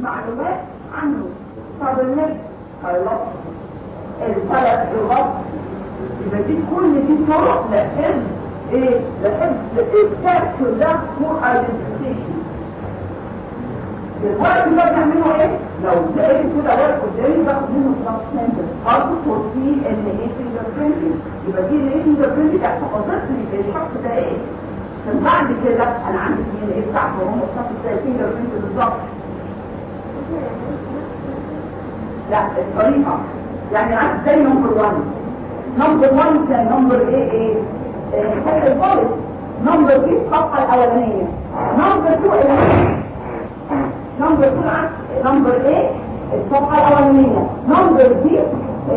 معلومات عنه. طب النفس خلاص الثلاث لغات يبقى دي كل دي طرق لحفظ إيه؟ لحفظ الكابتشر ده فور ايدنتيفيكيشن الورق اللي بنعمله إيه؟ لو لقيت كده ورق قدامي باخد منه سبستانس برضه تورتين إن إيه؟ فينجر برينتنج يبقى دي الايه فينجر برينتنج هتحفظتني الشخص ده إيه؟ عشان بعد كده أنا عندي دي إن إيه؟ بتاعته وهم الشخص ده فينجر برينت بالظبط. لا الطريقة. يعني عارف زي نمبر 1 نمبر 1 كان نمبر إيه إيه حتى الفارس نمبر إيه الصفحة الأولانية. نمبر 2 نمبر 2 عكس نمبر إيه الصفحة الأولانية. نمبر دي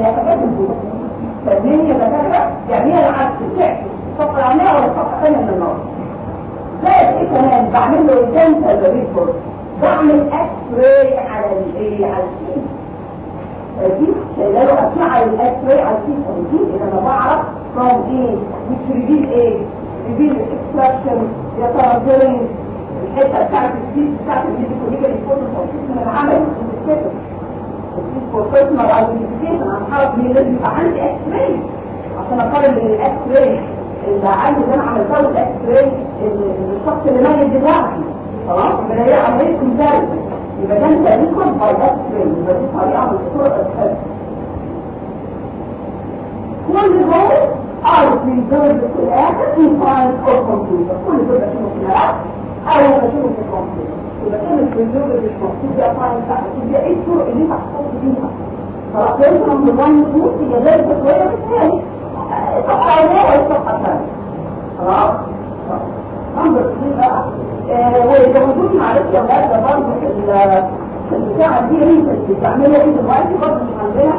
حاجات البوت فالمين يتكلم يعني هي العكس. تعكس الصفحة الأولانية ولا الصفحة الثانية من النار زائد إيه كمان. بعمل له دنتال ريبورت بعمل إكس راي على الايه على السين دي شايله له اشعه الاكس راي على السين دي اذا أنا بعرف from إيه؟ مش إيه؟ ريفيل اكستراكشن يا ترى فين الحته بتاعت السين بتاعت الميديكوليجا الفوتو من العمل الكتب السين فور بيرسونال ايدنتيفيكيشن أنا هعرف مين لازم يبقى عندي إكس راي عشان أقارن بين الاكس راي اللي عندي اللي أنا عملتها والاكس راي الشخص اللي ميت دلوقتي. خلاص؟ يبقى هي عملية كومباريزن يبقى ده انت ليكم بايدات فريم يبقى دي طريقه الطرق الخاصه كل دول اعرف من دول في الآخر في فايل أو كمبيوتر كل دول بشوفه في الملف أو بشوفه في الكمبيوتر يبقى كلمه في دول في الكمبيوتر ده فايل بتاعك دي إيه الطرق اللي هتحط بيها خلاص لازم نمبر 1 نقول هي زي التسويه بالتالي الصفحه الاولى والصفحه الثانية خلاص نمبر 2 بقى وإذا كنت ولاد ده برضه في البتاعة دي انت بتعملها إيه دلوقتي برضه مش عندنا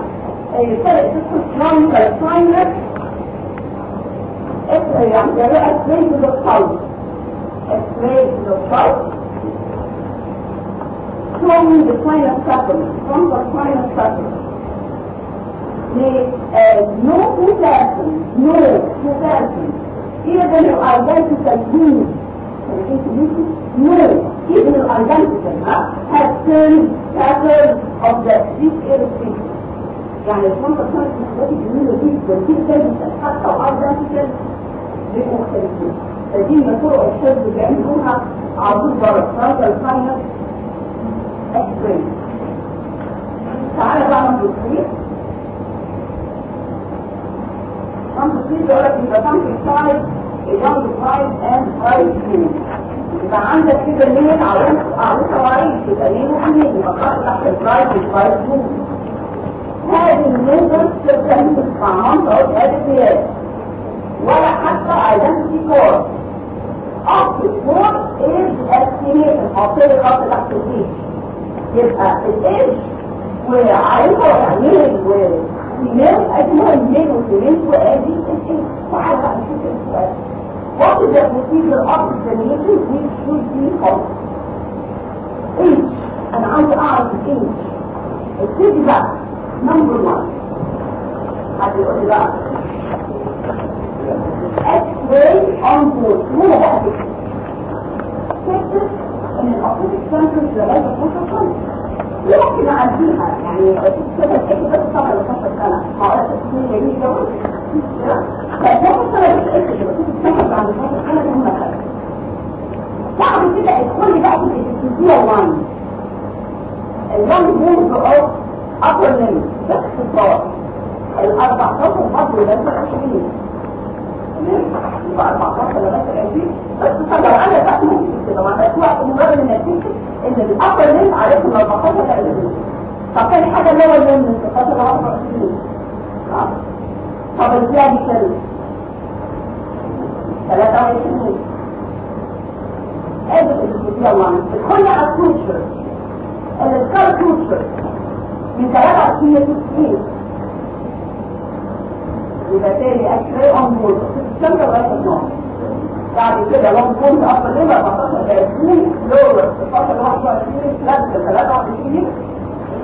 فرق اسمه كرونيكال ساينس يعني ده بقى اسمي للصوت اسمي للصوت showing the sinus supplement from the sinus supplement no two person no two person even your identical being no, even the identical huh, has turned pattern of the deep aerospace. يعني الشنطة كانت محتاجة جميلة جدا جدا حتى identical مختلفين. فدي من طرق الشد بيعملوها عبود برسات الفاينل اكسبرينس. تعالى بقى نمبر 3 نمبر 3 بيقول لك يبقى something size a young price and price food. يبقى عندك كده ليه عروس عروس وعيش يبقى ليه وحنين تحت البرايس البرايس فود هذه النيبر تبتدي مع منطقة هذه الثياب ولا حتى identity code up to four is estimation حاطين الخط تحت الايد يبقى الايج وعروسة وعينين وفيميل اجمل ميل وفيميل وادي الايج تعالى بقى نشوف السؤال The procedure of examination which should be followed? Age. أنا عايز أعرف age. ابتدي بقى. Number one. حد يقول لي بقى. X-ray on board. هو بقى. تكتب إن الأوبتيك سنترز لغاية 12 سنة. ممكن أعديها يعني كده تكتب بس طبعا 12 سنة. هو التسمية جميل جدا. فالنقطة سنة بتأكد عن النقطة سنة دي هم خلق بعد كده ادخل بقى في الاستوديو 1 الوان موز اوف upper limb باختصار ال 14 برضه ده 20 تمام؟ يبقى 14 لغايه 20 بس طب لو أنا بقى ممكن كده ما عندكش وقت مجرد انك تكتب إن الابر ليم عارفهم 14 ل 20 طب تاني حاجة اللي هو الليم من 16 ل 24 طب إزاي كده 23 ادي الاستوديو 1 ادخل على الكوتشر السكار كوتشر من 23 ل 60 يبقى تاني اكري اون بورد الشمس لغايه النار بعد كده لو كنت أصلا ليه 14 30 لور 16 ل 21 3 23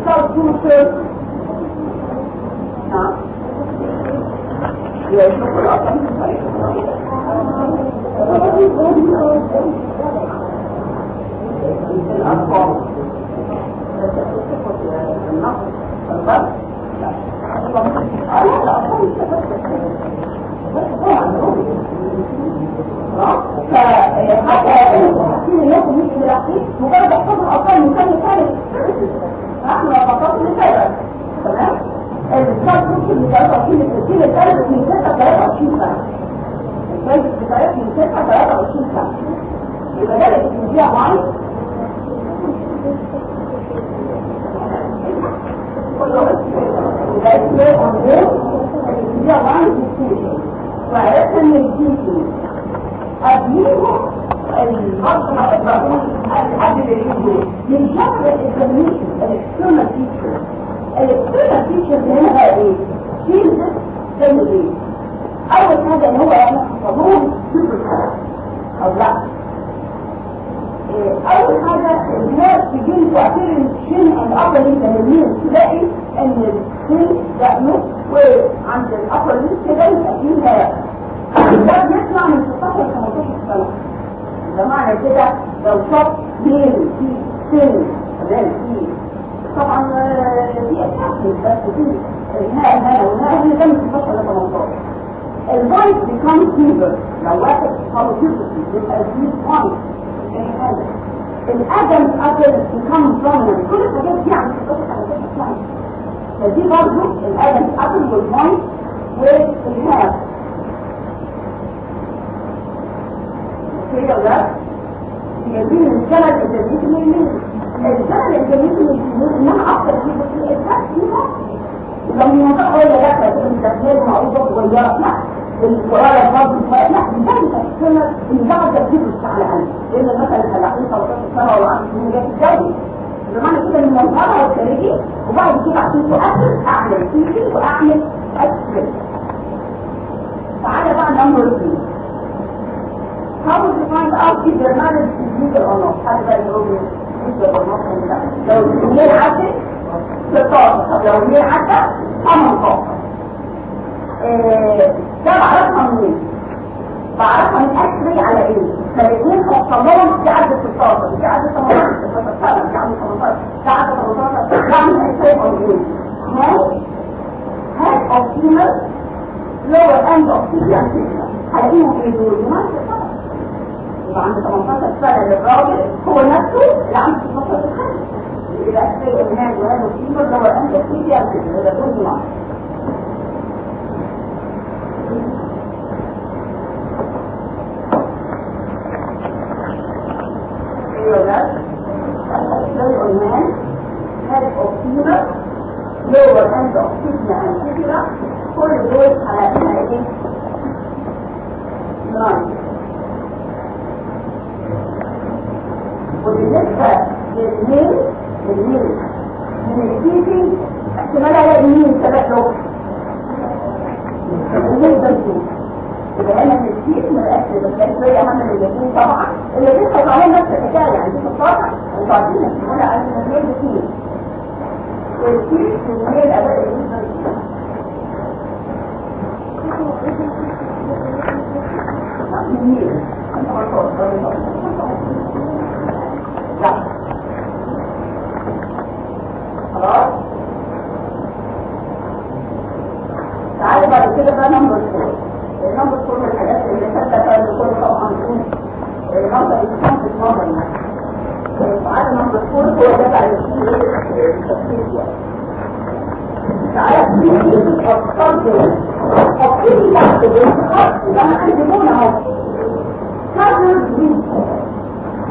السكار كوتشر نعم يشوف الأطفال الأطفال تمام الكتاب ممكن ب 23 التسجيل الثالث من 6 23 سنه الثالث بتاعت من 6 23 سنة. يبقى ده اللي بيديها معي وعرفنا إن الجيسي قبليهم البطن بقول قبل الجيسي من شكل الاكزاميشن الإكسترنال فيتشر. الإكسترنال فيتشر هنا بقى إيه؟ شيل زي إيه؟ اول حاجة ان هو حفظوه سوبر أو لا اول حاجة الناس تجين تعتبر الشين upper lip اليمين تلاقي ان الشين دقنه وعند الupper lip كده يبقى فيها ده بيطلع من 16 ل 18 سنة بمعنى كده لو شخص ميل في سن تمام في طبعا في اكتشف بس في نهاية ونهاية هي ده من 16 ل 18 الفايت بيكون فيبر لو واحد خلص يبقى فيه فايت الادم ابل become dominant كل الحاجات دي عم تتوقع فدي برضه الادم ابل والمايند والهاب يجيب الجبل الجديد من الجبل الجديد من انها أكتر في الاساس فيها لما ينطق ولا لا تكون تسميه معروفه صغيره لا القرآن برضه لا ده السنة اللي بعد تجيب على قلب لأن مثلا الفلاحين 13 سنة ولا 10 سنين بمعنى كده إن المظهر الخارجي وبعد كده عشان تؤكد أعمل فيكي وأعمل X-ray تعالى بقى number 2 How would you find out if their marriage is legal or not? حد بقى لي legal or لو الاثنين عدت 16 طب لو الاثنين عدت 18 ده بعرفها منين بعرفها من X-ray على إيه فالاثنين حصل لهم دي عدد 16 دي عدد 18 16 دي عدد 18 دي عدد 18 بعمل اكسري on إيه head head of female lower end of female هلاقيهم إيه يبقى عند 18 سنه للراجل هو نفسه اللي عنده 16 سنه يبقى اكسري on head وهاد of female lower end of female يبقى دول نوع illness, very on man, head of fever, lower end of fitna and fibula, كل دول على انها إيه؟ نايم. وبالنسبة للميل للميل من الكيسي احتمال الاقي مين سبق له الميل ده يبقى أنا في الكيس من الاكل بس كان شوية اهم من الاثنين طبعا الاثنين كانوا عاملين نفس الحكاية يعني في الصفحه أنتوا عارفين ولا عارفين الميل بكيس والكيس والميل اداء خلاص تعالى بعد كده بقى نمبر فور النمبر فور من الحاجات اللي ثابته اللي كل طبعا نمبر فور هو ده بقى التفكير تعالى في الصدر التفكير تحت الخط ده أنا عندي هنا اهو هذا دي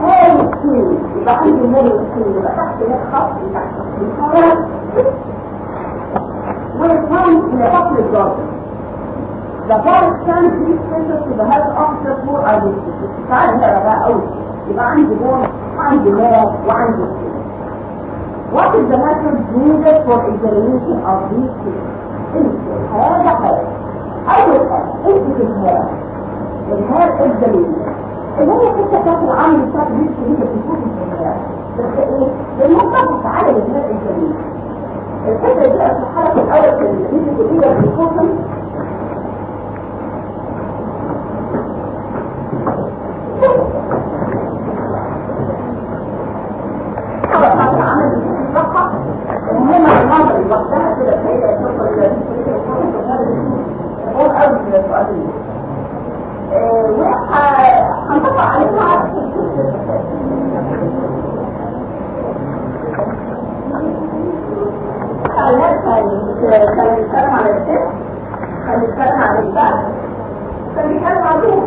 هاي السين يبقى عندي مول السين يبقى تحت الخط تحت ويكون إلى فصل الضغط The forest can be special to the health officer for identity. تعال نقرا بقى قوي يبقى عندي بون وعندي ماء وعندي What is the method needed for examination of these things? هذا حاجة أول حاجة امسك الهواء. الهواء examination اللي هي الحته بتاعت العمل بتاعت دي في الهواء بس إيه؟ بالمطلق تعالى للهواء examination الفكرة دي أصبحت الأول في الفيزيكالية في الكوكم طبعا عمل الصفحة الناس كان بيتكلم على الست كان بيتكلم على البعض كان بيتكلم على الروح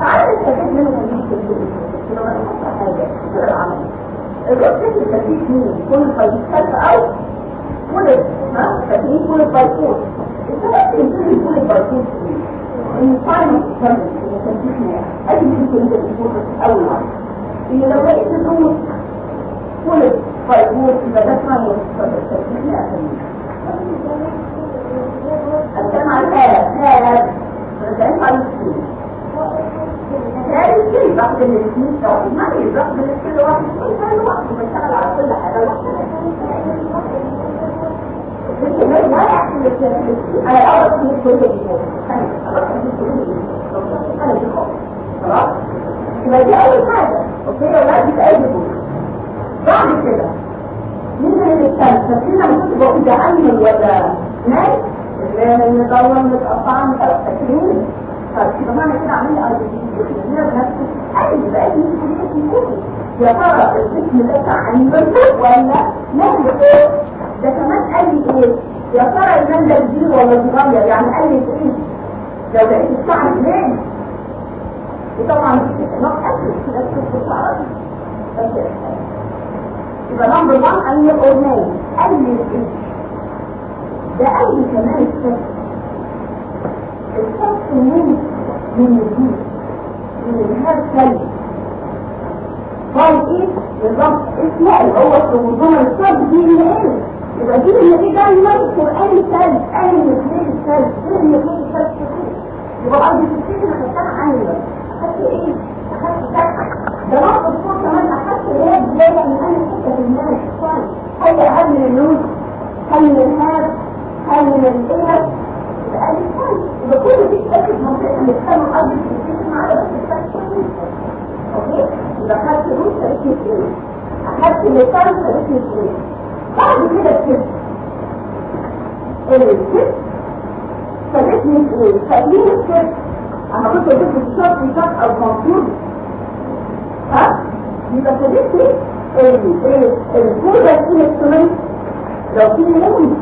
تعالى نستفيد منه من لو أنا حاطه حاجة في العمل الروح تستفيد مين كل فايتات أو كل ها تكنيك كل فايتات السبب يمكن كل فايتات ان فاينل كمل تنتهي اي شيء انت بتقوله اول مره ان لو لقيت الروح كل فايتات يبقى ده فاينل تنتهي الكلام على الآلة آلة الكلام على السنين لا يمكن ضغط الاثنين سواء ما هي ضغط كل واحد كل واحد بيشتغل على كل حاجة ما يحصل على الأول في كل خلاص يبقى دي أول حاجة أوكي ولا دي تأيبه بعد كده مين اللي فكرنا ما كنت بقول ده أمن ولا ناس اللي مدور متقطعة ثلاث فكده معنى كده عاملين أرض أي بقى يا ترى الجسم ده عن ولا نهل ده كمان قال لي إيه يا ترى المال ده كبير ولا صغير يعني قال لي إيه لو لقيت الشعر ليه وطبعا نقص اكل في الشعر يبقى نمبر 1 قال لي اورناي قال لي إيه ده قال لي كمان الصف الصف من من من هذا الكلب قال إيه بالظبط اسمه اللي هو الكروموزوم الصف دي اللي إيه يبقى دي اللي دي دايما قرآن الثالث قال الاثنين الثالث إيه الاثنين الثالث يبقى قصدي الستين اللي خدتها عني اخدت إيه؟ اخدت فتحة ده نقطة الصوت كمان اخدت إيه بداية من أنا حتة في الثاني هي هل من اللوز هل من الهاب هل من الايه يبقى كل دي تأكد منطقة اللي كانوا في الستين على الفتحة أوكي يبقى اخدت روز تاريخي إيه اخدت اللسان تاريخي إيه بعد كده الكذب الكذب فالاسم إيه؟ فاهمين الكذب أنا كنت قلت في الشرط شرط أو منصور ها؟ يبقى فالاسم إيه؟ الكودة الالكترونيك لو في مهم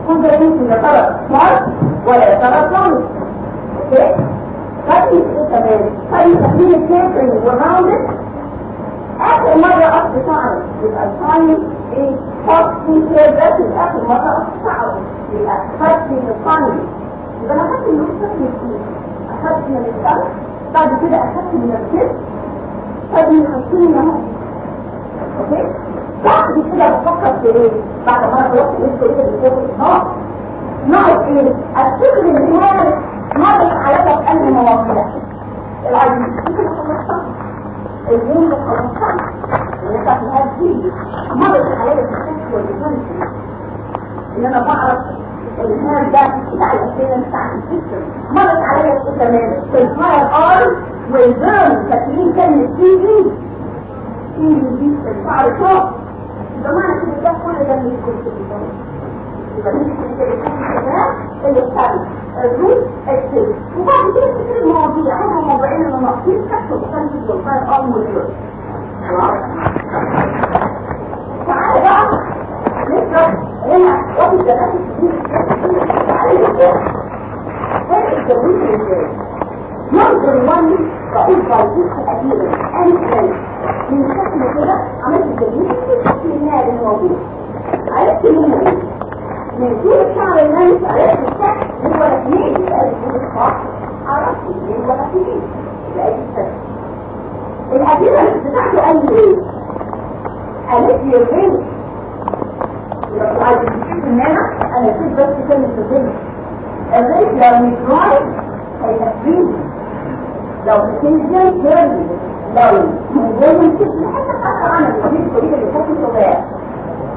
الكودة دي يا ترى سمارت ولا يا ترى سوني أوكي؟ إيه كمان؟ فاهمين تكوين الكيترينج والراوندد آخر مرة قصد شعر يبقى الثاني إيه في كيرات آخر مرة قصد شعر يبقى خدت من الثاني يبقى أنا خدت من الثاني اخدت من الثاني بعد كده اخدت من الكيس خد من الخمسين اهو أوكي؟ بعد كده بفكر في إيه بعد ما خلصت لسه إيه اللي فوق نقط إيه افتكر ان هي مرت عليا في قلب مواقع العجيب ممكن اخلصها الجنة خلصان اللي كانت هذه مرت عليا في الشكل والجنة ان أنا بعرف الهاب ده بتاع الفكر مرت عليا كمان الفاير ار والبيرن فاكرين كلمه سي في سي في الشعر فوق ضمان الاتجاه كل ده اللي يكون في الضمان يبقى مش اللي بتعمل الروت السيل وبعد كده تكتب المواضيع هما موضوعين اللي ناقصين تحت وتخلي البروفايل آه مدير خلاص تعالى بقى نشرح هنا وفي الجنات الكبير تعالى نشرح فرق التمويل إزاي ننظر 1 البايكوس الأخيرة أنا من شكل كده عملت الجديد من النار اللي موجود عرفت مين من طول الشعر النايف عرفت الشكل هو الاثنين يبقى الجديد صح عرفت الاثنين ولا اثنين يبقى دي الشكل الأخيرة بتاعته قال لي إيه؟ قالت لي الرينج لو عايز تشوف ان أنا أنا كنت بس كلمة الرينج الرينج لو مش رايح هيبقى فرينج لو بتنزل كيرلي لو موجود كده حتى حتى أنا بقول الطريقة اللي صغيره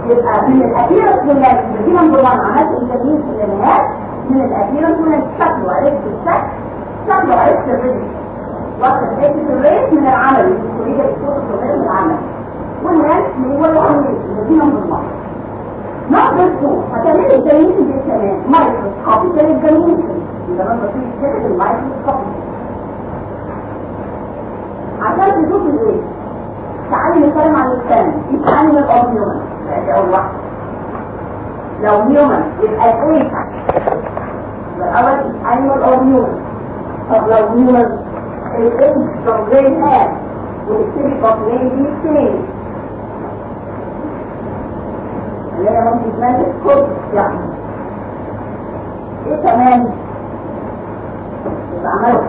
يبقى من الاخيره من دي نمبر 1 عملت انترفيو في النهايه من الاخيره من الشكل وعرفت الشكل شكل وعرفت الرينج واخد حتة من العمل الطريقة اللي كانت صغيره من العمل. والناس من هو العمل دي نمبر 1 نمبر 2 هتعملي الجميل مايكروسكوبي زي الجميل نمبر 2 كده المايكروسكوبي عشان تشوف الايه تعالي نتكلم عن الثاني تعالي الأرضيون دي أول واحدة لو هيومن يبقى إيه؟ الأول animal or human. طب لو human الايه from brain head والسيري population دي change اللي هي ممكن تمثل كل يعني. إيه كمان؟ يبقى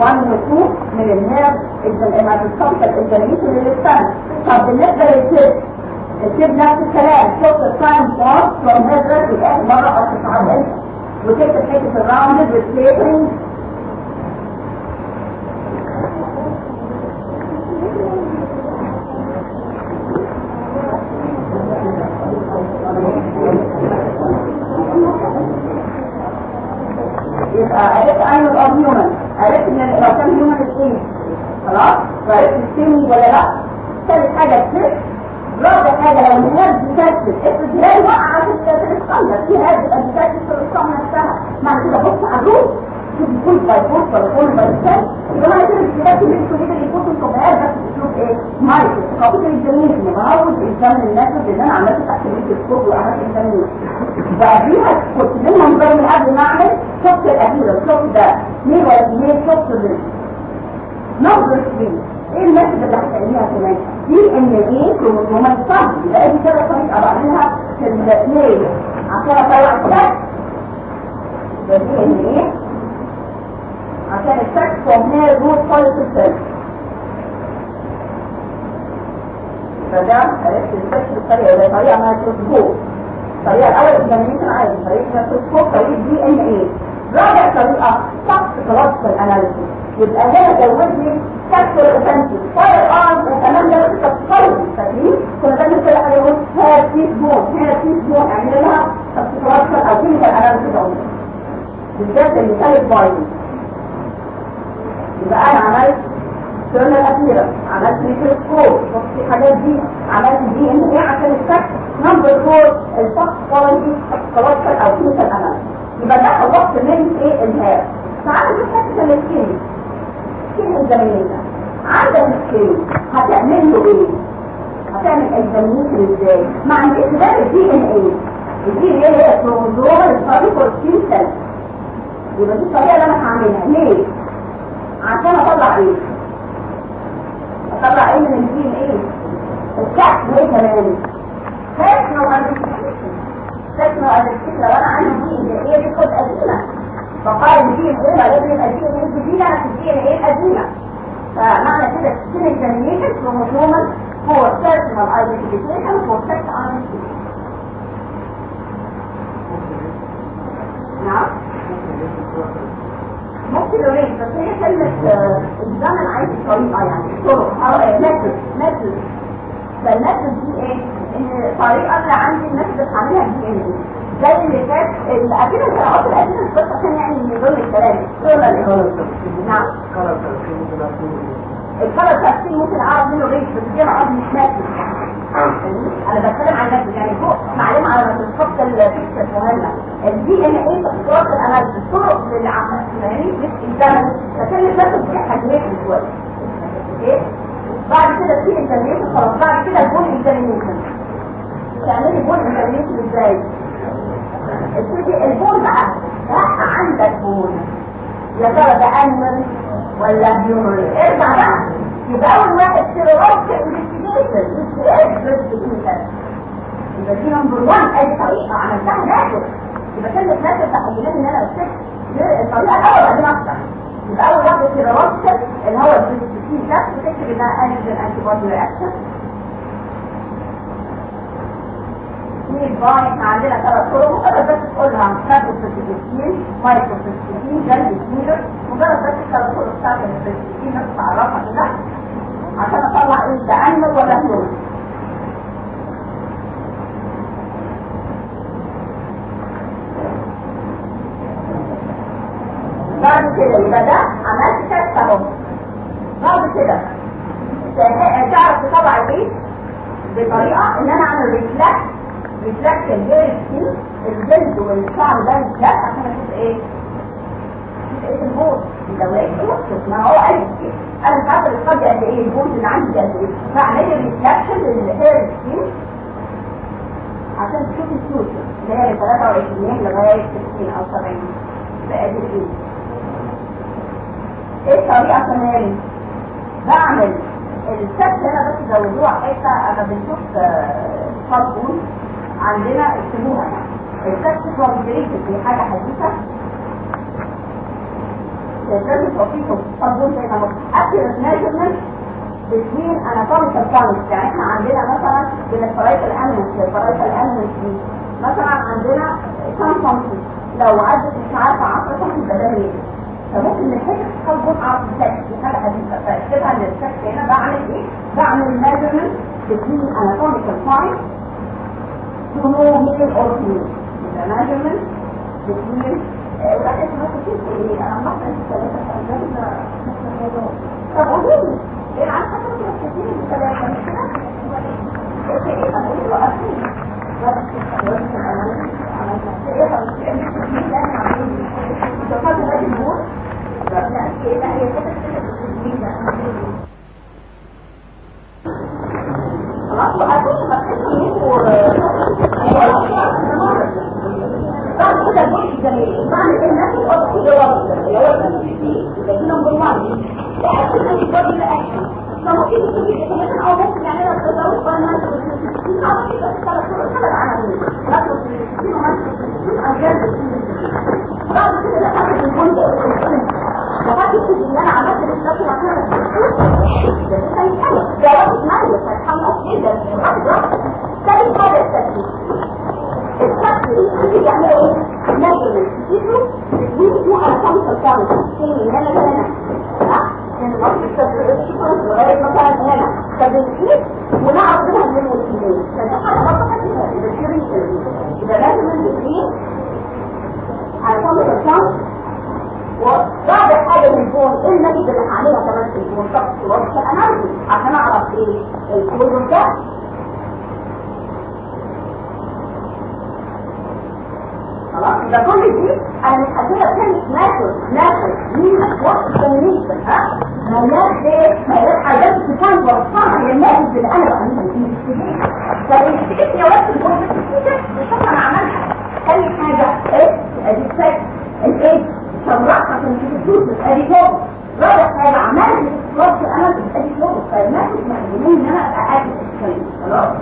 1 و 2 من ما بتكمل الانترميشن للسنة طب بالنسبة للسيب السيب نفس الكلام. شوف الساين from headrest لآخر مرة أو تتعدل وتكتب حتة الراوندد والسيبرينج يبقى عرفت اين الاب هيومن عرفت ان لو كان هيومن إيه خلاص وعرفت السيمي ولا لا ثالث حاجة السيف حاجة لو الناس بتكتب هي وقعت في الاسطمه في هذه بتكتب في الاسطمه نفسها معنى كده بص على شوف كل باي بوست ولا كل باي ستاند يبقى معنى كده الكتاب اللي أنتوا كده يكون صغير بس باسلوب إيه مايك كابيتال انجليزي بهوز الانسان الناس اللي أنا عملت تحت الميكروسكوب وعملت انسان وقبليها كنت منظر من قبل ما اعمل شفت الاخيره شفت ده مين ولا مين شفت ده نظر إيه المسج اللي هتلاقيها كمان دي أن إيه كروموسومات صح يبقى دي كده طريقه بعملها في الاثنين عشان أطلع الشك. ده دي ان إيه عشان الشك فروم هير روت فوليكل سيل فده عرفت الشك بالطريقة ده طريقه ما الطريقة الأول اكزامينيشن عادي طريقه ميكروسكوب طريقه دي إن إيه. رابع طريقه فقط كلاسيكال اناليسيس يبقى زود لي كسر اوفنسيف فاير ارم وكمان ده تتصور فاكرين كنا بنعمل كده حاجة يقول هير تيس بون هير تيس بون اعمل لها كلاسيكال أو كيميكال اناليسيس بالذات اللي كانت بايظه يبقى أنا عملت السنة الاخيره عملت ميكروسكوب شفت الحاجات دي؟ عملت دي إن إيه عشان الشك نمبر فور الفحص كواليتي كلاسيكال أو كيميكال اناليسيس يبقى ده خلصت من إيه الهاب تعالى نشوف حتة السكين سكين الزميلة. عندك السكين هتعمل له إيه؟ هتعمل اكزامينيشن إزاي؟ مع الاستخدام الدي ان إيه؟ الدي ان إيه هي الكروموزوم الفارق والسكين سيل يبقى دي الطريقة اللي أنا هعملها. ليه؟ عشان أطلع إيه؟ أطلع إيه من الدي ان إيه؟ الكحف وايه كمان كحف وانتيكيشن تسمع الفكرة وأنا عندي دي ان هي دي كود قديمة فقال دي ان إيه لازم يبقى دي ان إيه جديدة أنا في الدي ان إيه قديمة فمعنى كده السن الجنيشن كروموسوما هو personal identification for sex identification نعم ممكن يوريك بس هي كلمة الزمن عايز طريقة يعني طرق أو ميثود ميثود فالميثود دي إيه؟ ان الطريقة اللي عندي الناس بتعملها دي ان زي اللي فات الاكيد القراءات القديمه مش بس عشان يعني من ضمن الكلام نعم الكلر تفسير ممكن اعرف منه ريش بس دي أنا قصدي مش ماشي أنا بتكلم عن نفسي يعني فوق معلومه على الخط الفيكس مهمه الدي ان إيه تطبيقات الاناليسيس طرق للعمل مش الزمن فكان الناس بتحتاج شوية إيه بعد كده في انترنيشن خلاص بعد كده البول انترنيشن تعملي بول انترنيشن إزاي؟ ابتدي البول بقى لا عندك بول يا ترى ده أنيمال ولا هيومن؟ ارجع بقى. يبقى أول واحد سيرولوجي انفستيجيشن مش يبقى دي نمبر 1 أي طريقة عملتها ناكل يبقى كلمه ناكل تحولت ان أنا قلت الطريقة الأول بعدين أكتر يبقى اول واحدة سيرولوجي اللي هو البريسبتين ده بتكتب انها انيجن انتي بودي رياكشن في الباي إحنا عندنا ثلاث طرق مجرد بس تقولها مايكرو بريسبتين مايكرو بريسبتين جلد سميلر مجرد بس الثلاث طرق بتاعت البريسبتين بس تعرفها كده عشان اطلع إيه ده ولا هيومن بعد كده يبقى ده عملت تست أهو. بعد كده تعرف تطلع البيت بطريقة إن أنا أعمل ريفلكت ريفلكت الجير سكين الجلد والشعر ده ريفلكت عشان أشوف إيه؟ إيه البوز لو لقيت بوز ما هو قال أنا مش عارفة الفرق قد إيه البوز اللي عندي قد إيه؟ فاعمل لي ريفلكشن للهير سكين عشان تشوف السوشيال اللي هي 23 لغاية 60 أو 70 بقى دي إيه؟ الطريقة كمان بعمل. الست هنا بس زودوها حتة أنا بنشوف صابون عندنا اكتبوها يعني الست كونجريتد دي حاجة حديثة. لازم توصيفه صابون زي ما هو accurate measurement between anatomical points يعني إحنا عندنا مثلا من الفرايتال animals الفرايتال animals دي مثلا عندنا كم سنتي لو عدت مش عارفة 10 سنتي يبقى ده هي فممكن نحس تصبط على السكس دي حاجة حديثة فاكتبها السكس هنا بعمل إيه؟ بعمل between anatomical points to know male or female يبقى measurement between وده اسمه كتير إيه؟ انا فأجلنا طب قولوا لي إيه عن حسب كتير الثلاثة مش كده؟ إيه إيه طب قولي وقفين وقفت الثلاثة الأولانية عملت إيه طب مش إيه يعني لا إيه ما اللي هو اللي هو اللي نمبر 1 لا كده الجزء الآخر فممكن يكون في مثلا أو ممكن يعملها بتزود بقى الناس أو كده ثلاث ثلاث عناوين ناخد بعد كده دخلت الجزء وفاكر ان أنا عملت الاستاذ وكانت ده وقت مالي فتحمس جدا ثالث حاجة التسليم الشكل يعملوا إيه؟ measurement يجوا يجوا على خمس الكامل من هنا لهنا ها؟ من مصر الشكل لغاية مثلا هنا فبنقيس ونعرف منها من المسلمين فدي حاجة بسيطة كده يبقى في ريسيرش يبقى لازم الاثنين على خمس الكامل وبعد الفون إيه النتيجة اللي هعملها كمان في شخص وصف الاناليسيس عشان أعرف إيه الكود ده. خلاص ده كل دي أنا مش هديها كلمه ناكل ناكل مين وقت الكوميونيكيشن ها؟ ملاش إيه ملاش حاجات ورصها هي الناس اللي أنا بعملها دي فالانستيكت يا وقت الكوميونيكيشن مش أنا عملها تاني حاجة إيه؟ أدي السكس الإيه؟ شرحها عشان تشوف ادي فوق. رابع حاجة عملت وقت أنا ادي فوق. فالناس محتاجين إن أنا ابقى اكل الكلام خلاص.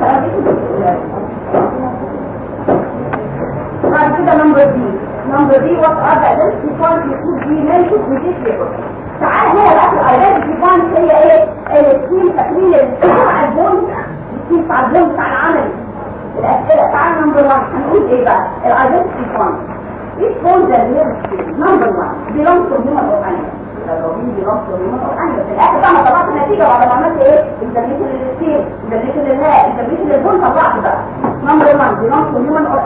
بعد كده نمبر دي. نمبر دي وات ار ذا ايدنتي بوينت يكون دي ماشي في دي ليبل تعال هنا بقى الايدنتي بوينت هي إيه؟ تكميل بتاع البون السكيل بتاع البون بتاع العمل. الأسئلة تعال نمبر 1 هنقول إيه بقى؟ الايدنتي بوينت Each bone that we have number one belongs to human or animal. الروبين belongs to human or animal. في الآخر بقى ما طلعت النتيجه بعد ما عملت إيه؟ انترنيشن للسكيل انترنيشن للهاء. انترنيشن للبون طلعت بقى. Number one belongs to human or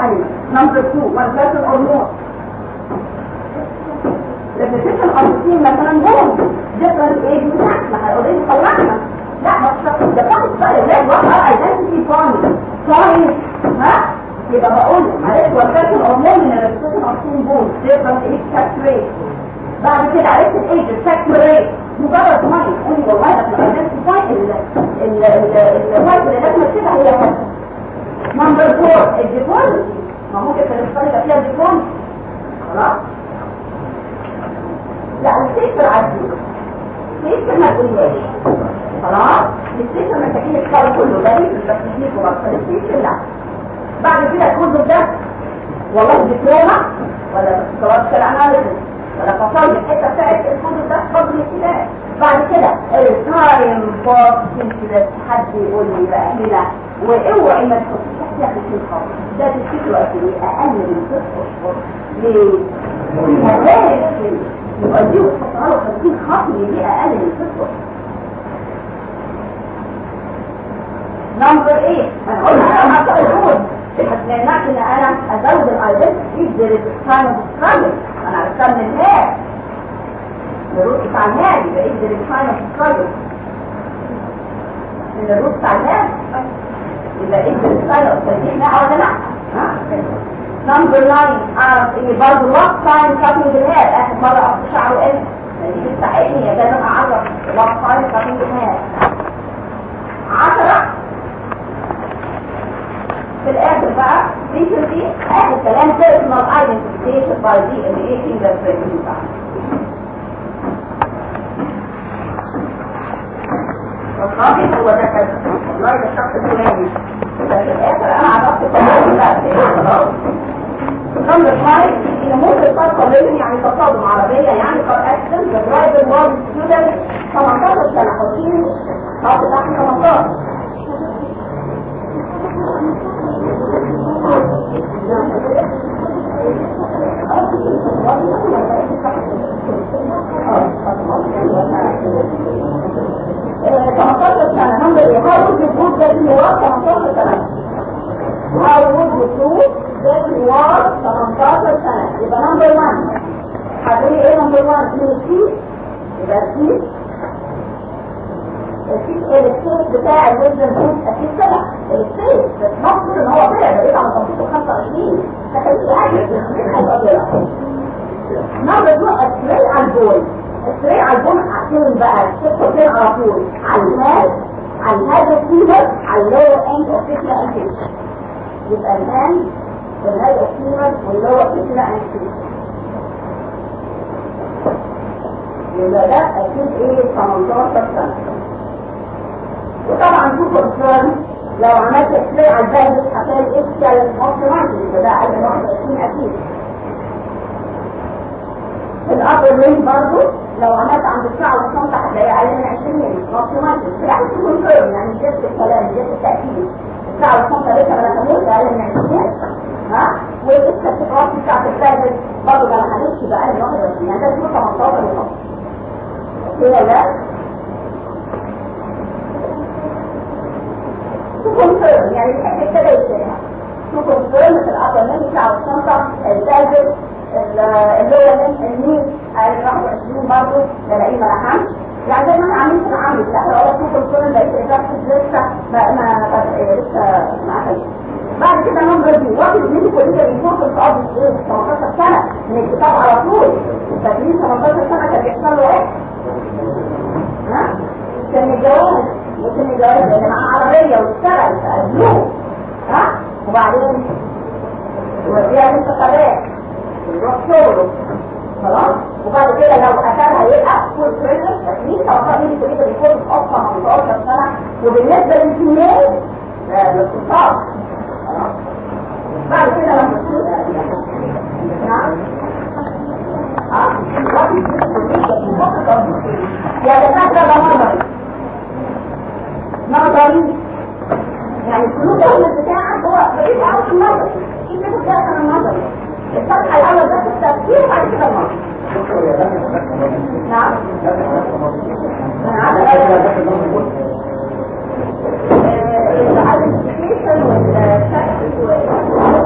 or more. repetition of the same مثلا different age بتاعك ما إحنا اوريدي طلعنا. لا ما تشوفش ده فقط بقى إزاي وقع identity point point ها؟ يبقى بقول عرفت وفاة الهرمون من الريبسيشن اوف سين بول ديفرنت ايج سكس ريت بعد كده عرفت الايج السكس ريت مجرد ميه قولي والله ده الايدنتي بوينت الوايت اللي لازم اكتبها هي نمبر 4 الديفورميتي ما ممكن الاختيار يبقى فيها ديفورميتي خلاص. لا السيفر عدي السيفر ما تقوليهاش خلاص. السيفر محتاجين الكلام كله. ده مش تكنيك وبس السيفر لا. بعد كده كله ده والله دبلومة ولا اختلاط في الاناليسيس ولا فصل الحته بتاعت الكود ده فضل الابتداء بعد كده التايم بوكسنج كده حد يقول لي بقى هنا. وأوعي ما تحطيش تحتها في الخط ده إيه أقل من ست اشهر ليه؟ يبقى دي وتحطها له 50 خط دي أقل من ست اشهر نمبر 8 انا قلنا أنا هبدا الكود هتمنعك ان أنا ازود الايدنتي في التايم ستراجل أنا عرفتها من الهاد الروح بتاع الهاد يبقى إيه التايم ستراجل من الروت بتاع الهاب نمبر 9 اعرف إيه برضه وات تايم كاتنج الهاب آخر مرة اخد شعره إيه دي تستحقني يا لازم اعرف وات تايم كاتنج الهاب 10 في الآخر بقى recently آخر كلام personal identification by DNA fingerprint بتاعنا والراجل هو ده كذا والله ده الشخص الفلاني بس في الآخر أنا عرفت لا خلاص number 5 ان ممكن صار قابلين يعني تصادم عربيه يعني car accident the driver one student 18 سنه حاطين خط تحت 18 15 سنة prove that you. are 15 سنة prove that you are 15 سنة يبقى نمبر 1 هتقولي إيه نمبر 1 يو يبقى سي السيس السيس بتاع الوزن فود أكيد طلع السيس بس مصر ان هو طلع ده بيطلع من 25 تخيل عادي هيبقى طلع نمبر 2 اسري على البول اسري على البول عشان بقى الشفه فين على طول على الهاد على الهاد الفيبر على اللور اند اوف انتيش يبقى الهاد والهاد اوف فيبر واللور فيكلا انتيش يبقى ده أكيد إيه 18 سنه وطبعا في كونسيرن لو عملت اكسراي على الباقي هتلاقي الاسكال اوبتمايزنج فده أقل من 21 أكيد الابر رينج برضه لو عملت عند الساعة والصمت هتلاقي أقل من 20 اوبتمايزنج في عكس كونسيرن يعني جبت الكلام جبت التأكيد. الساعة والصمت لسه ما نكملش أقل من 20 ها؟ التكرار بتاعت الثالث برضه ده ما هنمشي باقل من 21 يعني ده اسمه 18 ونص كده لا كونفيرم يعني الحته يشتريها تو كونفيرم في الابر بتاع الشنطه الثالث اللي هو النيل ال 21 برضه بلاقيه ما لحمش يعني زي ما أنا عملت أنا عامل لا لو تو كونفيرم بقيت الاجابه لسه ما ما لسه ما بعد كده نمبر دي واحد مني كل ده بيفوت إيه؟ 18 سنه من الكتاب على طول. فاكرين 18 سنه كان بيحصل له إيه؟ ها؟ كان الجواز ممكن الجواز اللي معاه عربية واشتغل فأجلوه ها؟ وبعدين يوديها للانتخابات يروح شغله خلاص؟ وبعد كده لو أكلها يبقى فول بريزر تكليف سواء مين تريد في أصلا 15 سنة وبالنسبة للفيميل الاقتصاد بعد كده لما تشوف نعم يا دكاترة ده نظري نظري يعني السلوك الأول بتاعك هو بعيد عن النظري انت بتدخل النظري الصفحة الأول بس التفكير وبعد كده النظري نعم أنا عارفة الادنتيفيكيشن والشكل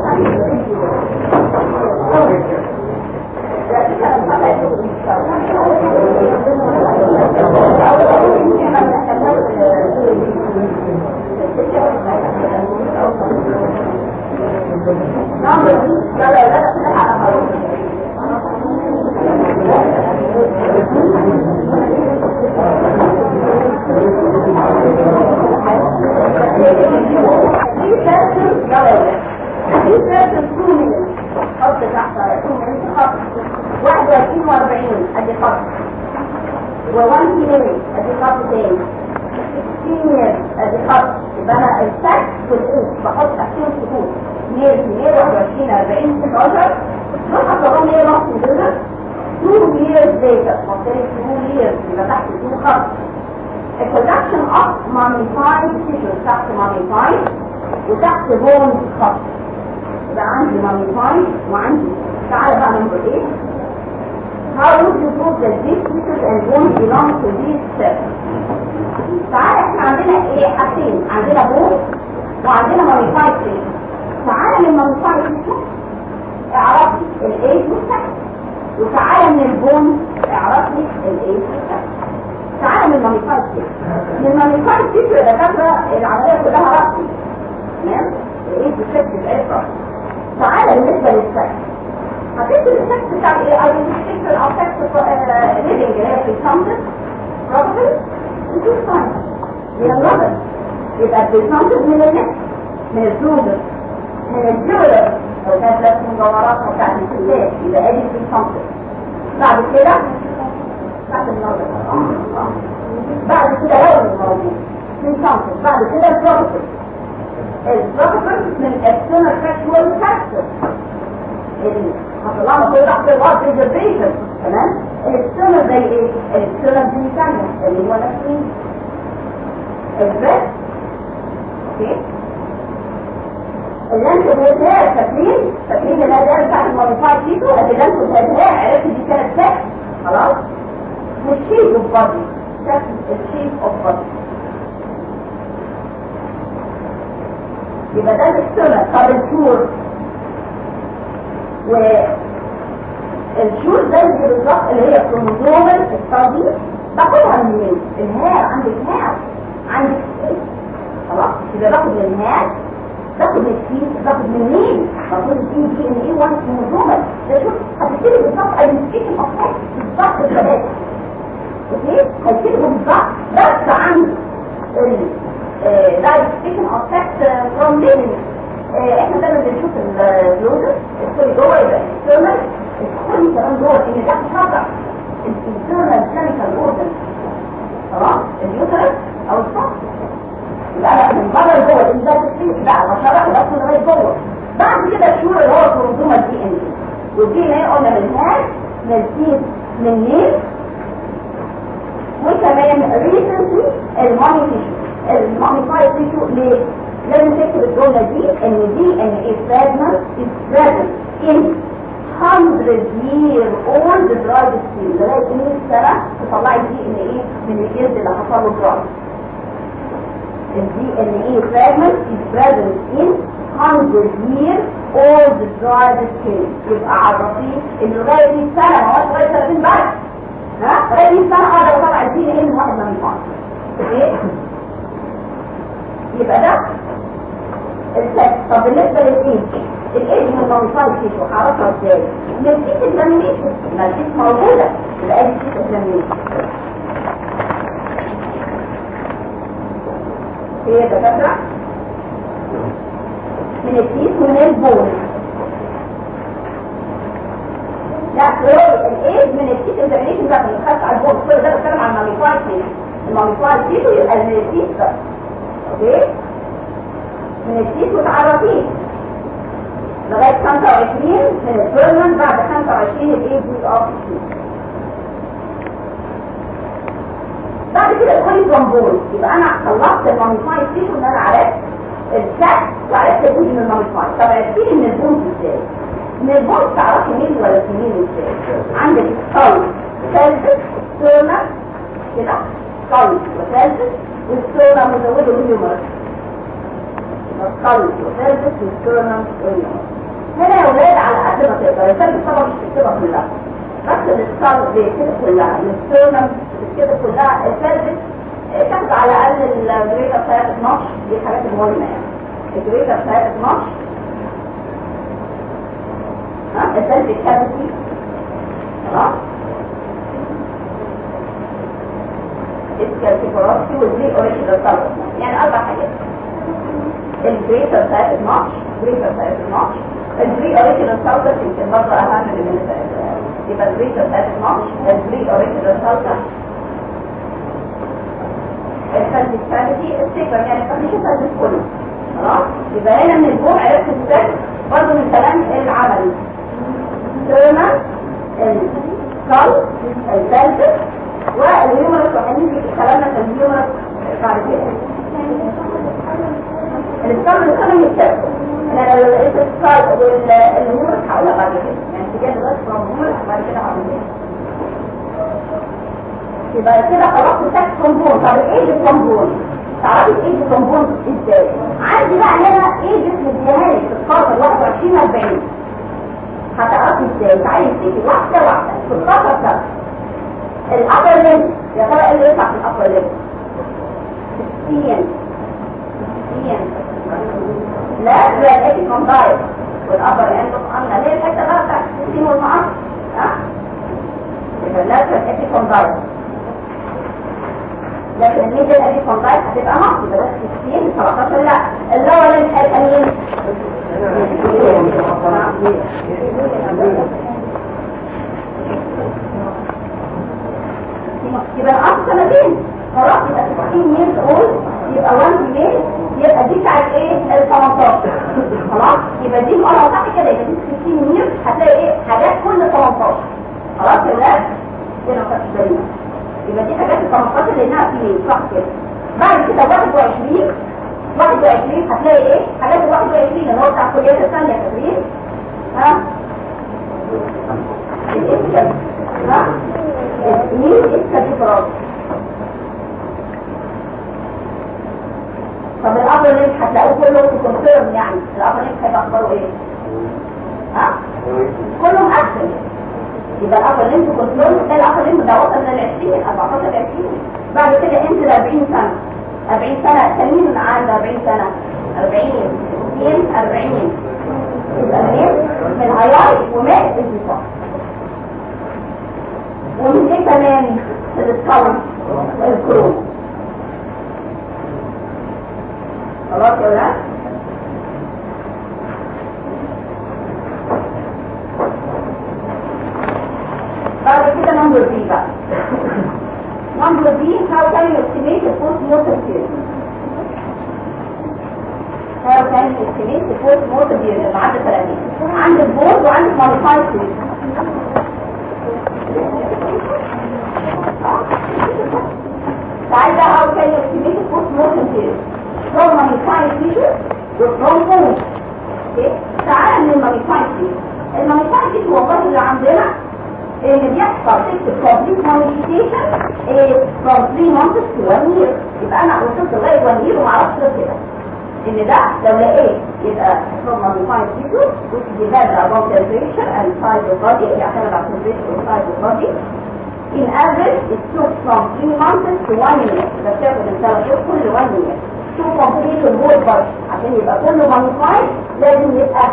خط تحت خط 21 و40 ادي خط و1 كيلو ادي خط تاني 16 year ادي خط يبقى أنا ال sex وال age بحط تحتهم خطوط year year 21 40 16 دول حطهم إيه نص كده 2 years later مختلف 2 years يبقى تحت 2 خط ال production of mummified tissues تحت mummified وتحت bone خط. يبقى عندي mummified وعندي تعالى بقى number 8 How would you prove that these tissues and bones belong to these cells? تعالى إحنا عندنا إيه؟ حاجتين. عندنا bone وعندنا mummified tissue تعالى من mummified tissue اعرف ال age وال sex وتعالى من ال bone اعرف لي والسكس تعالى من ال mummified tissue من المانيفايد التيشو يا دكاتره العملية كلها رأسي. تمام؟ إيه؟ بشكل العبره تعالى بالنسبة للسكس هتكتب السكس بتاع إيه؟ اي بتكتب أو سكس ليفنج اللي هي في الكامبس بروبابل نشوف ساينس من النظر يبقى البريسامبل من النفس من الزوجر من الجولر. لو كانت لابسة مجوهرات بتاعت الستات يبقى أدي البريسامبل بعد كده بعد النظر بعد كده لون الموجود بريسامبل بعد كده البروبابل البروبابل من external sexual factor هطلعنا كل تحت الوقت ريزرفيشن تمام الاكسترنال زي إيه؟ الاكسترنال دي ثانية اللي هو نفسي البريس أوكي اللانس والهداء فاكرين فاكرين الاداء بتاع الموديفايد فيتو ادي اللانس والهداء عرفت دي كانت سكس خلاص يبقى ده الاكسترنال طب الشور والشور زي دي بالظبط اللي هي كروموزومال ستادي باخدها منين؟ الهاء عندك هاء عندك إيه؟ خلاص يبقى باخد من الهاء باخد من السين باخد من مين؟ باخد السين دي ان إيه 1 كروموزومال ده شوف هتبتدي بالظبط ايدنتيفيكيشن اوف بالظبط الثلاثه أوكي؟ هيبتدي بالظبط بس عن الايدنتيفيكيشن اوف سكس فروم ليفنج إحنا دايما بنشوف الفلوزر السوري جوه يبقى اكسترنال السوري كمان جوه ان ده خطر الانترنال كيميكال اورجن خلاص اليوترس أو الصف يبقى أنا من بره لجوه. لأن ده تكتيك بقى بشرح بس لغايه جوه. بعد كده ال sure اللي هو chromosome ال DNA وال DNA قلنا من هاش من سين من نيل. وكمان recently ال mummified tissue. ال mummified tissue ليه؟ لازم تكتب الجملة دي إن DNA fragment is present in 100 year old dried skin لغاية 100 سنة تطلعي DNA من الجلد اللي حصل له dry الدي إن إيه fragment is present in 100 year old dried skin يبقى عرفيه إن لغاية 100 سنة ما هوش لغاية 30 بعد. ها؟ 100 سنة أقدر اطلع الدي ان إيه من ما ينفعش أوكي يبقى ده السكس طب بالنسبة للايج الايج من المنصات تيشو هعرفها إزاي من اكزامينيشن ما الكيس موجودة. يبقى كيس اكزامينيشن هي دكاترة؟ من الكيس ومن البول. لا سوري الايج من الكيس اكزامينيشن ده من الخاص على البول كل ده بتكلم عن الماميفايد تيشو الماميفايد تيشو يبقى من الكيس ده. أوكي من الكيس وتعرفيه لغاية 25 من البيرمن بعد 25 الاي بي اوف بعد كده ادخلي ترومبول يبقى أنا خلصت الماميفايد تيشو ان أنا عرفت الشك وعرفت الجزء من الماميفايد طب عرفتي من البونز إزاي؟ من البونز تعرفي مين ولا مين إزاي؟ عندك الصلب ثالث ستونا كده. صلب وثالث والستونا مزودة بالهيومرس القلب وثالث والستورنم والنوم هنا يا ولاد على قد ما تقدر الثالث طبعا مش تكتبها كلها. بس الستار بيكتب كلها. الستورنم بتكتب كلها. الثالث تاخد على الأقل الجريدة بتاعت 12 دي الحاجات المهمة يعني. الجريدة بتاعت 12 ها الثالث الكابتي خلاص الكالسيفوراسي والدي أوريجينال يعني أربع حاجات. الجريتر بتاعت الماتش الجريتر بتاعت الماتش. الجري أوريجينال سالتر يمكن برضه أهم من يبقى الجريتر بتاعت الماتش. الجري أوريجينال سالتر الفالدي ستراتيجي السيكر يعني مش الفالدي كله. خلاص يبقى هنا من الجوع عرفت إزاي برضه من كلام العملي. سيرنا الكال الفالدي والهيومرس وهنيجي كلامنا في الهيومرس بعد كده الاسكار الاسكار يتشافوا أنا هقولها بعد كده بعد كده هعمل يبقى كده خلاص كومبون طب إيه الكومبون تعرفي إيه الكومبون إزاي؟ عندي بقى هنا إيه جسم الجهاز؟ في القرن ال 21 40 هتعرفي إزاي تعالي تيجي واحدة واحدة في الطاقه بتاعتك الابر ليمب يا ترى إيه اللي يطلع في الابر ليمب لا السين لا لا الاجي كومبايل والابر ليمب لا ليه الحته بقى بتاعت السين والمعصب ها لا لا الاجي كومبايل لكن الميدل ابيكوندايل هتبقى نقص يبقى بس 60 17 لا اللور هيبقى مين؟ يبقى الأصل سنتين خلاص يبقى 16 years old يبقى 1 ميل يبقى دي بتاعت إيه ال 18 خلاص يبقى دي مرة صح كده. يبقى دي 16 years هتلاقي إيه؟ حاجات كل 18 خلاص يا ولاد؟ كده ما خدتش بالي يبقى دي حاجات ال 18 لانها في صح كده بعد كده 21 21 هتلاقي إيه حاجات ال 21 اللي هو بتاع الكليات الثانية تدريس ها؟ ها دي فراد طب الامر اللي هتلاقوه كله في كونفيرم يعني الامر اللي هيبقى اخباره إيه ها كلهم اكشن يبقى اللي أنتوا كونفيرم ده الامر اللي ده وصل لل 20 14 ل 20 بعد كده إنت ل 40 سنة. 40 سنة تمين عند 40 سنة. 40 60 40 يبقى منين من الهيار وماء الانتصار ومن إيه كمان؟ الاسكاون الكروم خلاص يا بعد نمبر بي بقى نمبر بي how can you estimate the post mortem period how can you estimate the mortem period اللي عند 30 عند البورد وعند modified period تعال بقى how can you estimate the post mortem period from modified from bone أوكي تعال من period المodified period هو الوضع اللي عندنا اللي بيحصل complete modification from 3 months to 1 year يبقى أنا وصلت لغايه 1 year ومعرفش غير كده ان ده لو لقيت يبقى from modified tissue which depends on temperature and size of body يعتمد على temperature and size of body in average it took from 3 months to 1 year ده بتاخد الثلاث شهور كل 1 year complete the whole body عشان يبقى كله modified لازم يبقى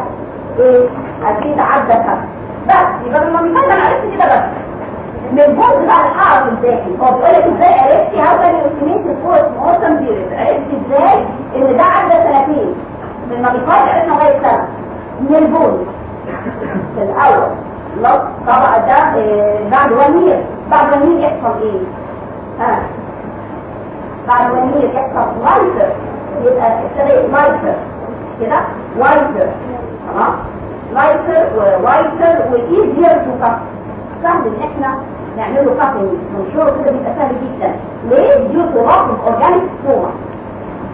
إيه أكيد عدى سنه بس يبقى المميزات أنا عرفت كده بس. من الجزء بقى الحرف الداخلي هو بيقول لك إزاي عرفتي how can you estimate ال post mortem period عرفت إزاي إن ده عدى سنتين؟ من المميزات عرفنا لغايه سنه من في الأول. لا طبعا ده آه، بعد one year بعد one year يحصل إيه؟ ها. بعد one year يحصل lighter يبقى ابتدى lighter كده؟ whiter تمام؟ lighter و whiter و easier to cut سهل ان إحنا نعمله cutting منشوره كده بيبقى سهل جدا ليه؟ due to loss of organic stroma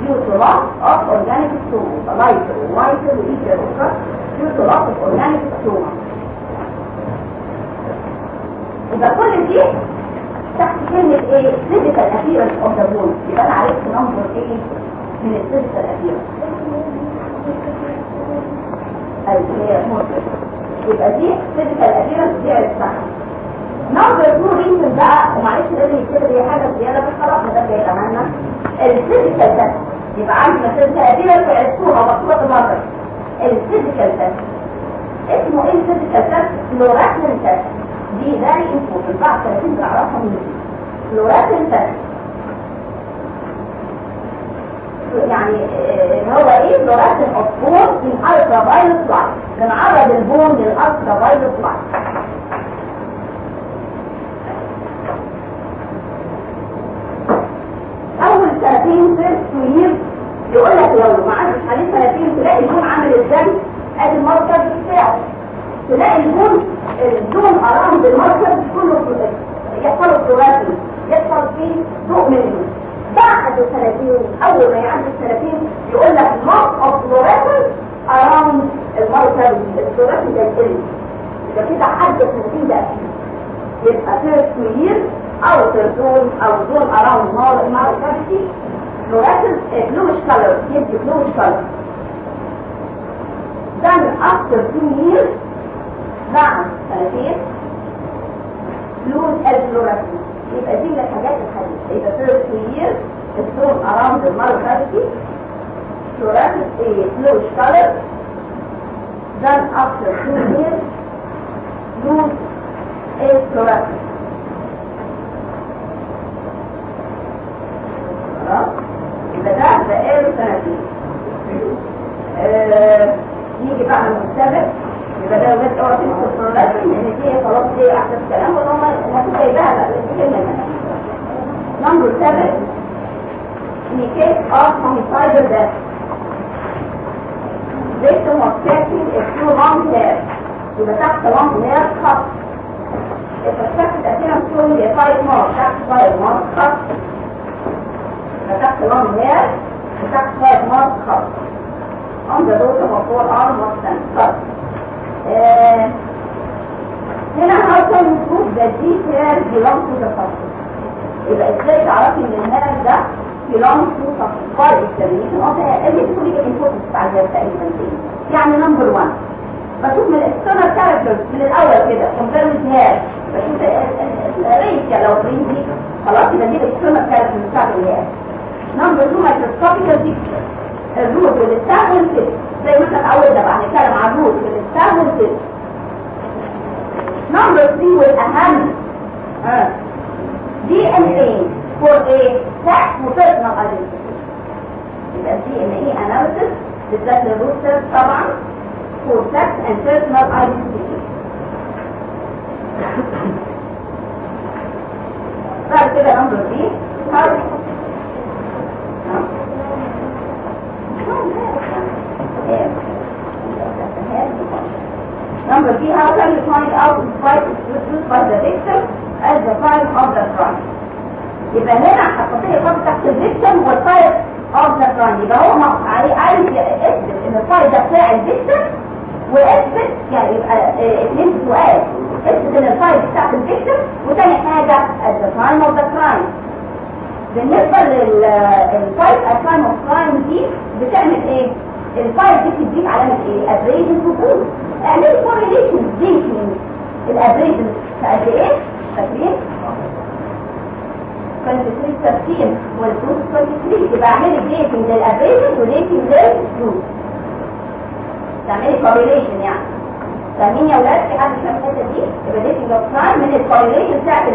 due to loss of organic stroma lighter و whiter و easier to cut due to loss of organic stroma يبقى كل دي تحت كلمة إيه؟ physical appearance of the bone يبقى أنا عرفت number إيه من هي مصر يبقى دي physical appearance دي عرفتها نمبر 2 ريزن بقى ومعلش لازم يكتب هي حاجة زيادة بس خلاص ما ده جاي عملنا الفيزيكال ده يبقى عندي physical appearance وعرفتوها مكتوبة في المرة الفيزيكال ده اسمه إيه الفيزيكال ده؟ فلوراسنال تست دي فيري امبورتنت بعد 30 بنعرفها من دي fluorescence يعني آه، هو إيه؟ fluorescence of bone من ultraviolet light بنعرض ال bone لل ultraviolet light أول سنتين first year يقول لك لو ما عدتش عليه سنتين تلاقي ال bone عامل إزاي؟ أدي المركز بتاعه. تلاقي ال bone ال zone around المركز كله يحصل الثلاثي يحصل فيه ضوء منه. بعد سنتين أول ما يعدي السنتين يقول لك loss of fluorescence around المركز ده يقل يبقى كده حد السنتين ده أكيد. يبقى first year أو zone أو zone around مركز fluorescence bluish color. يدي bluish color. Then after two years بعد سنتين loss ال fluorescence يبقى دي من الحاجات الحديثة يبقى first two years الزون around ال marrow cavity fluorescent a bluish color then after two years lose a fluorescent خلاص يبقى ده بقاله سنتين آه، يجي بقى من السابق يبقى ده ولاد اوعى تنسوا الفلوريسنت لأن دي خلاص دي احسن كلام ولا هم المفروض جايباها بقى بس دي كلمه نمبر 7 in case of homicidal death victim was catching a few long hairs يبقى تحت long hair cut if a second أثناء showing a five mark تحت five mark cut يبقى تحت long hair تحت five mark cut on the bottom of one arm was then cut آه، هنا how can we prove that these hairs belong to the subject يبقى إزاي تعرفي ان الهاء ده belong to subscribe examination of the اللي بتقولي الانبوت بتاع الهاء تقريبا تاني يعني نمبر 1 بشوف من الاكسترنال كاركترز من الأول كده compare with hair بشوف الريشيا لو برين دي خلاص يبقى دي الاكسترنال كاركترز بتاعت الهاء نمبر 2 مايكروسكوبيكال بيكتشر الروت والستام والفيت زي ما إحنا اتعودنا بقى نتكلم عن ال root وال stem وال tip number 3 والاهم ها DNA for a sex personal identity يبقى DNA analysis بالذات لل root cells طبعا for sex and personal identity بعد كده number 3 how Number three, how can you find out if bite is produced by the victim at the time of the crime? يبقى هنا هتحطيه خط تحت ال victim وال time of the crime يبقى هو عاي- عايز يثبت ان ال bite ده بتاع ال victim واثبت يعني يبقى آه، اتنين سؤال اثبت إن الفايت بتاعت الفيكتم وتاني حاجة time of the crime بالنسبة للفايت time of crime دي بتعمل إيه؟ الفايت دي بتديك علامة إيه؟ ابريجن وجود اعملي كورليشن بين الابريجن قد إيه؟ فاكرين؟ 23 تفكير والفلوس 23 يبقى اعملي وديتنج للفلوس تعملي كوريليشن يعني. فاهمين يا ولاد؟ حد فاهم الحتة دي؟ يبقى ديتنج اوف تايم من الكوريليشن بتاعت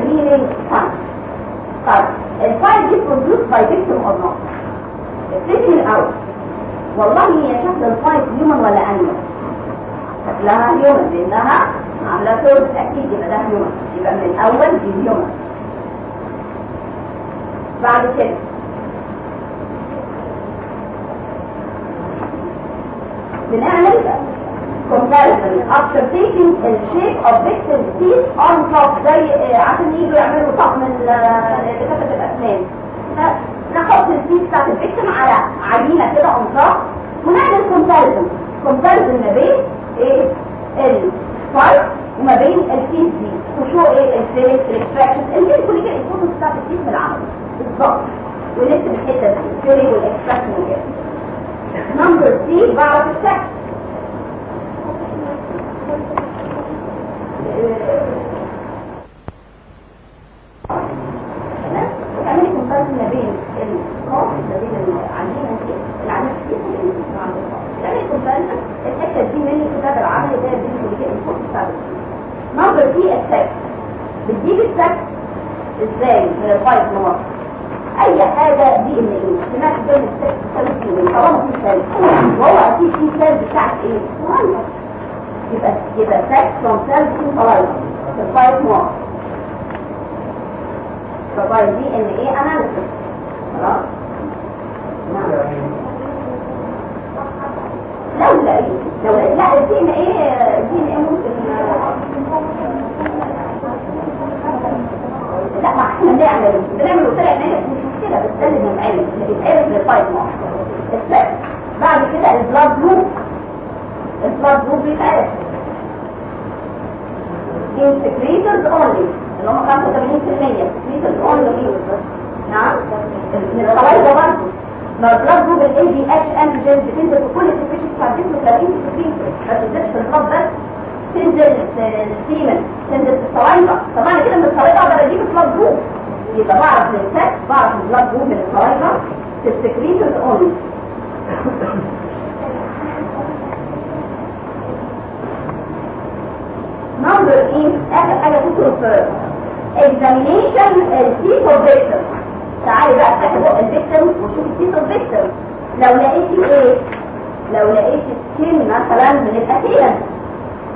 هيومن لأنها عاملة سورس أكيد يبقى ده هيومن يبقى من الأول دي هيومن بعد كده بنعمل comparison the shape of victim teeth on top زي آه، عشان يجوا يعملوا طقم كتبت الاسنان نحط التيث بتاعت الفيكتم على عينه كده on top ونعمل comparison comparison ما بين إيه الفايت وما بين التيث دي وشو إيه الفيلكس الاكستراكشن اللي كل كده الفوتو بتاعت التيث من العمل بالظبط ونكتب الحته دي الفيلك والاكستراكشن نمبر سي بعرف الشكل ما بين الكوست ما بين العينه دي العينه دي تعملي كومباريزن الحته دي من الكتاب العملي ده دي اللي هي الكوست بتاع نمبر دي السكس بتجيب السكس إزاي من ال bite mark أي حاجة DNA سمعت تساوي إيه طالما في cell وهو أكيد في cell بتاعت إيه يبقى يبقى sex from cells of saliva في ال bite mark provide DNA analysis. خلاص نعم لو لقيت لو لا ال DNA ال DNA ممكن لا ما إحنا ناجح ده اللي بيتعرف لل bite mark السبب بعد كده ال blood group ال blood group بيتعرف in secretors only اللي هم 85% secretors only. نعم. الخلايا برضه ما ال blood group ال ABH antigen بتنزل في كل ال secretions بتاع الجسم 30 secretor ما تنزلش في ال blood بس تنزل السيمن تنزل في الصلايفه طبعا كده من الصلايفه أقدر أجيب البلاد جروب يبقى بعض الستات بعض البلاد جروب من الصرايفة تستكريت الأم نمبر إيه اخر حاجة تذكر في examination السيت والفيكتور تعالي بقى افتحي بق وشوف وشوفي السيت والفيكتور لو لقيتي إيه؟ لو لقيتي سكين مثلا من الاتيان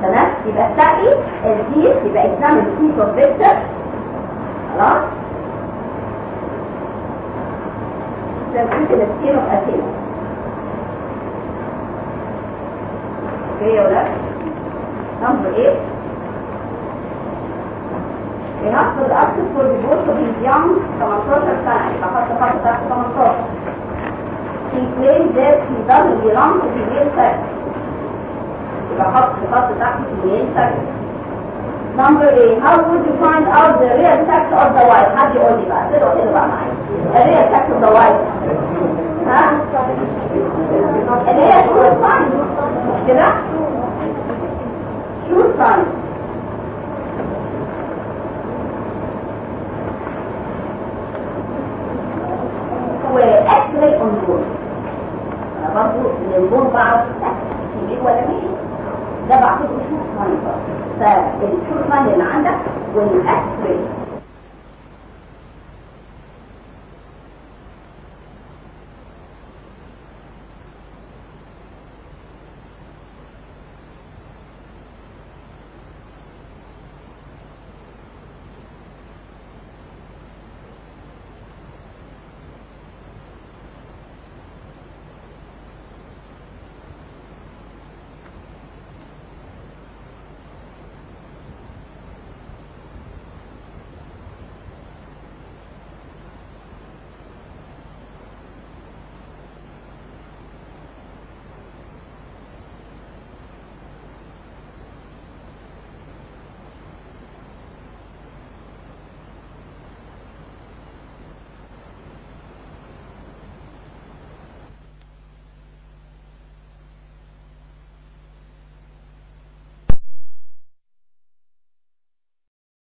تمام؟ يبقى افتحي السيت يبقى examine السيت والفيكتور خلاص؟ تنسيت السكين اوف اتيان أوكي يا ولاد نمبر إيه بنفس الاكسس والديفورس بالجيان 18 سنة يبقى خط خط تحت 18 He claims that he doesn't belong to the real sex يبقى خط خط تحت the real sex Number A, how would you find out real sex of the wife? حد يقول لي بقى كده لي بقى معايا real sex of the wife ها؟ اللي هي sign مش كده؟ true sign واكس راي اون بورد أنا برضه الانبور بعرف كبير ولا مش ده بعتبره شوف ماني فالشوف ماني اللي عندك والاكس راي